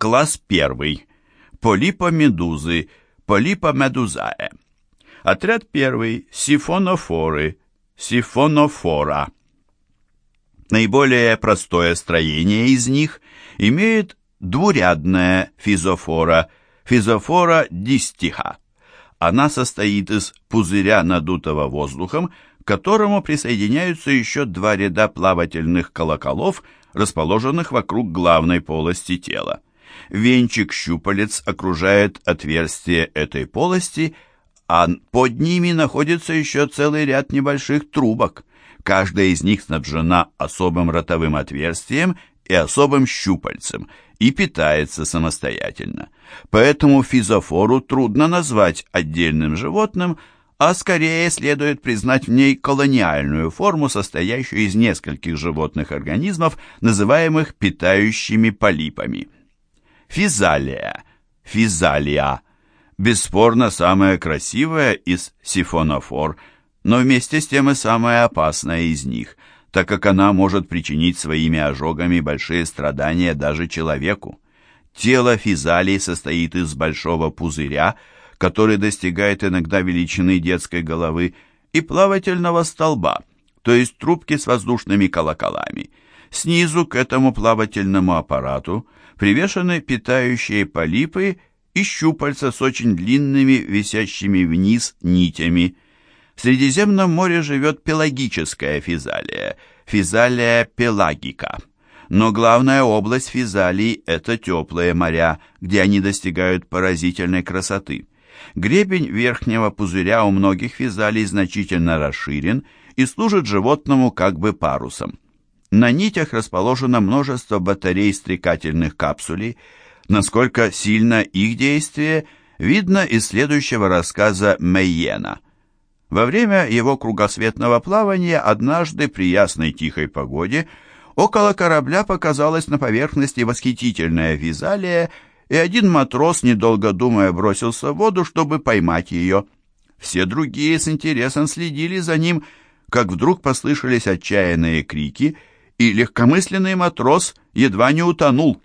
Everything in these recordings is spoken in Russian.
Класс 1. Полипомедузы, полипомедузае. Отряд 1. Сифонофоры, сифонофора. Наиболее простое строение из них имеет двурядная физофора, физофора дистиха. Она состоит из пузыря, надутого воздухом, к которому присоединяются еще два ряда плавательных колоколов, расположенных вокруг главной полости тела. Венчик щупалец окружает отверстие этой полости, а под ними находится еще целый ряд небольших трубок. Каждая из них снабжена особым ротовым отверстием и особым щупальцем и питается самостоятельно. Поэтому физофору трудно назвать отдельным животным, а скорее следует признать в ней колониальную форму, состоящую из нескольких животных организмов, называемых питающими полипами. Физалия, физалия, бесспорно самая красивая из сифонофор, но вместе с тем и самая опасная из них, так как она может причинить своими ожогами большие страдания даже человеку. Тело физалии состоит из большого пузыря, который достигает иногда величины детской головы, и плавательного столба, то есть трубки с воздушными колоколами. Снизу к этому плавательному аппарату привешены питающие полипы и щупальца с очень длинными, висящими вниз нитями. В Средиземном море живет пелагическая физалия, физалия пелагика. Но главная область физалий – это теплые моря, где они достигают поразительной красоты. Гребень верхнего пузыря у многих физалий значительно расширен и служит животному как бы парусом. На нитях расположено множество батарей стрекательных капсулей. Насколько сильно их действие, видно из следующего рассказа Мейена. Во время его кругосветного плавания однажды при ясной тихой погоде около корабля показалась на поверхности восхитительная визалия, и один матрос, недолго думая, бросился в воду, чтобы поймать ее. Все другие с интересом следили за ним, как вдруг послышались отчаянные крики — и легкомысленный матрос едва не утонул.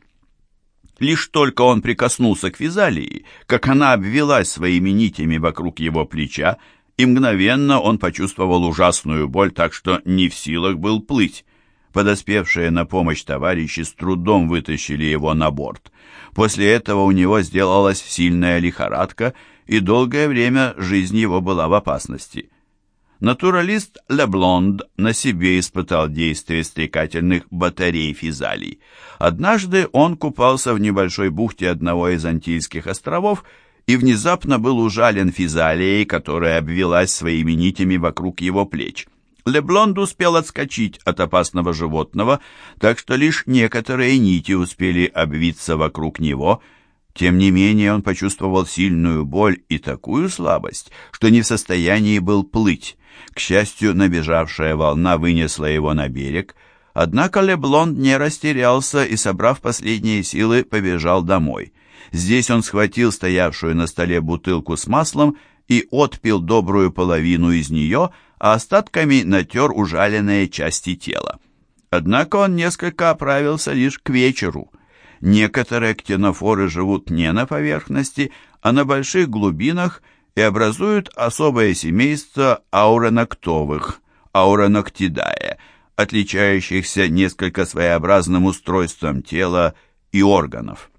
Лишь только он прикоснулся к Физалии, как она обвелась своими нитями вокруг его плеча, и мгновенно он почувствовал ужасную боль, так что не в силах был плыть. Подоспевшие на помощь товарищи с трудом вытащили его на борт. После этого у него сделалась сильная лихорадка, и долгое время жизнь его была в опасности. Натуралист Леблонд на себе испытал действие стрекательных батарей физалий. Однажды он купался в небольшой бухте одного из Антильских островов и внезапно был ужален физалией, которая обвелась своими нитями вокруг его плеч. Леблонд успел отскочить от опасного животного, так что лишь некоторые нити успели обвиться вокруг него – тем не менее он почувствовал сильную боль и такую слабость, что не в состоянии был плыть. К счастью, набежавшая волна вынесла его на берег, однако Леблонд не растерялся и, собрав последние силы, побежал домой. Здесь он схватил стоявшую на столе бутылку с маслом и отпил добрую половину из нее, а остатками натер ужаленные части тела. Однако он несколько оправился лишь к вечеру. Некоторые ктенофоры живут не на поверхности, а на больших глубинах – и образуют особое семейство ауроноктовых, ауроноктидае, отличающихся несколько своеобразным устройством тела и органов.